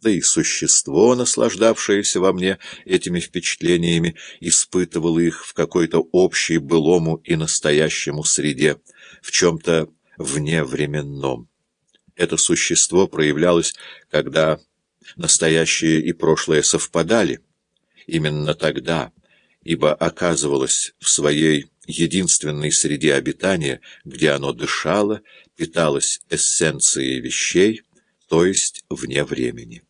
да и существо, наслаждавшееся во мне этими впечатлениями, испытывало их в какой-то общей былому и настоящему среде, в чем-то вневременном. Это существо проявлялось, когда настоящее и прошлое совпадали, именно тогда, ибо оказывалось в своей единственной среде обитания, где оно дышало, питалось эссенцией вещей, то есть вне времени.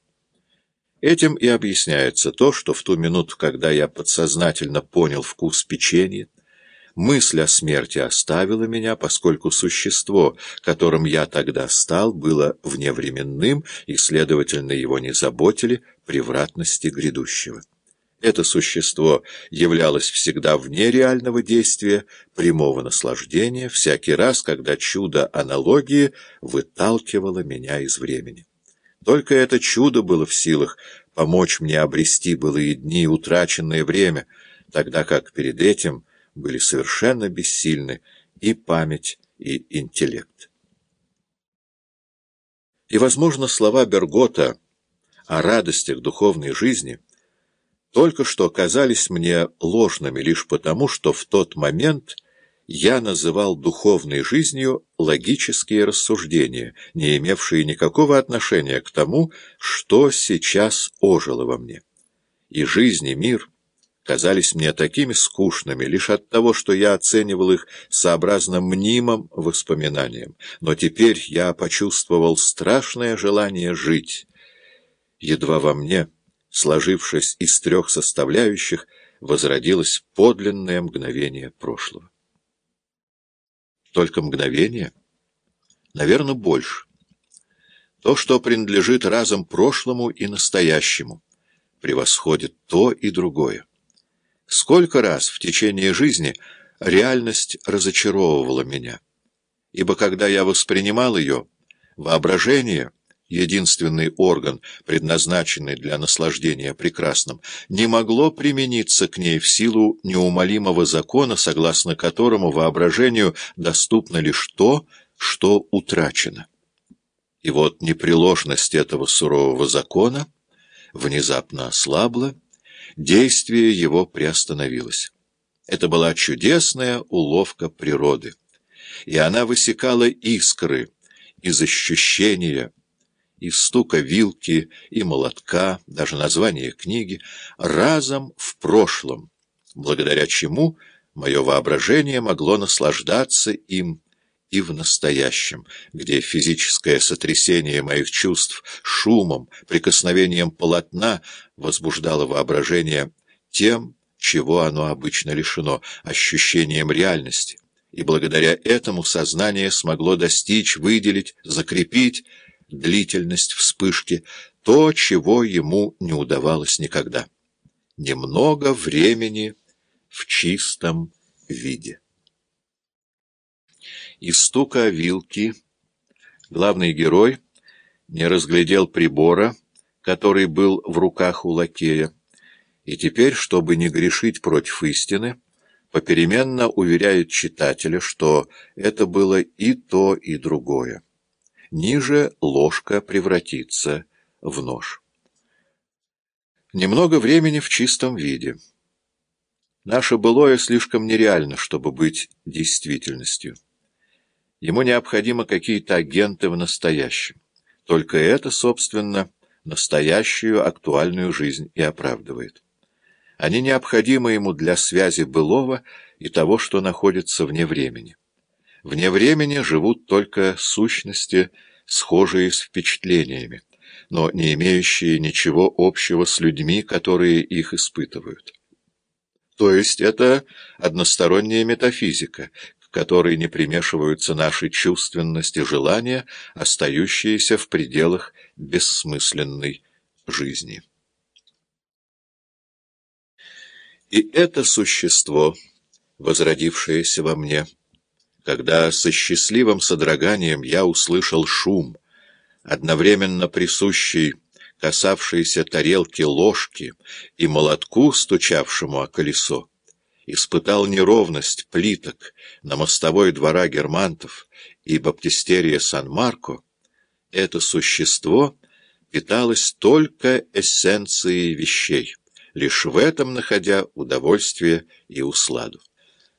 Этим и объясняется то, что в ту минуту, когда я подсознательно понял вкус печенья, мысль о смерти оставила меня, поскольку существо, которым я тогда стал, было вневременным, и, следовательно, его не заботили превратности грядущего. Это существо являлось всегда вне реального действия, прямого наслаждения, всякий раз, когда чудо аналогии выталкивало меня из времени. Только это чудо было в силах помочь мне обрести былые дни утраченное время, тогда как перед этим были совершенно бессильны и память, и интеллект. И, возможно, слова Бергота о радостях духовной жизни только что казались мне ложными лишь потому, что в тот момент – я называл духовной жизнью логические рассуждения, не имевшие никакого отношения к тому, что сейчас ожило во мне. И жизнь, и мир казались мне такими скучными лишь от того, что я оценивал их сообразно мнимым воспоминаниям. Но теперь я почувствовал страшное желание жить. Едва во мне, сложившись из трех составляющих, возродилось подлинное мгновение прошлого. Только мгновение? Наверное, больше. То, что принадлежит разом прошлому и настоящему, превосходит то и другое. Сколько раз в течение жизни реальность разочаровывала меня, ибо когда я воспринимал ее, воображение — единственный орган, предназначенный для наслаждения прекрасным, не могло примениться к ней в силу неумолимого закона, согласно которому воображению доступно лишь то, что утрачено. И вот непреложность этого сурового закона внезапно ослабла, действие его приостановилось. Это была чудесная уловка природы, и она высекала искры из ощущения, и стука вилки, и молотка, даже название книги, разом в прошлом, благодаря чему мое воображение могло наслаждаться им и в настоящем, где физическое сотрясение моих чувств шумом, прикосновением полотна возбуждало воображение тем, чего оно обычно лишено, ощущением реальности. И благодаря этому сознание смогло достичь, выделить, закрепить длительность вспышки, то, чего ему не удавалось никогда. Немного времени в чистом виде. Из стука вилки главный герой не разглядел прибора, который был в руках у лакея, и теперь, чтобы не грешить против истины, попеременно уверяет читателя, что это было и то, и другое ниже ложка превратится в нож. Немного времени в чистом виде. Наше былое слишком нереально, чтобы быть действительностью. Ему необходимы какие-то агенты в настоящем. Только это, собственно, настоящую актуальную жизнь и оправдывает. Они необходимы ему для связи былого и того, что находится вне времени. Вне времени живут только сущности, схожие с впечатлениями, но не имеющие ничего общего с людьми, которые их испытывают. То есть это односторонняя метафизика, к которой не примешиваются наши чувственности и желания, остающиеся в пределах бессмысленной жизни. И это существо, возродившееся во мне, — когда со счастливым содроганием я услышал шум, одновременно присущий касавшейся тарелки ложки и молотку, стучавшему о колесо, испытал неровность плиток на мостовой двора Германтов и баптистерия Сан-Марко, это существо питалась только эссенцией вещей, лишь в этом находя удовольствие и усладу.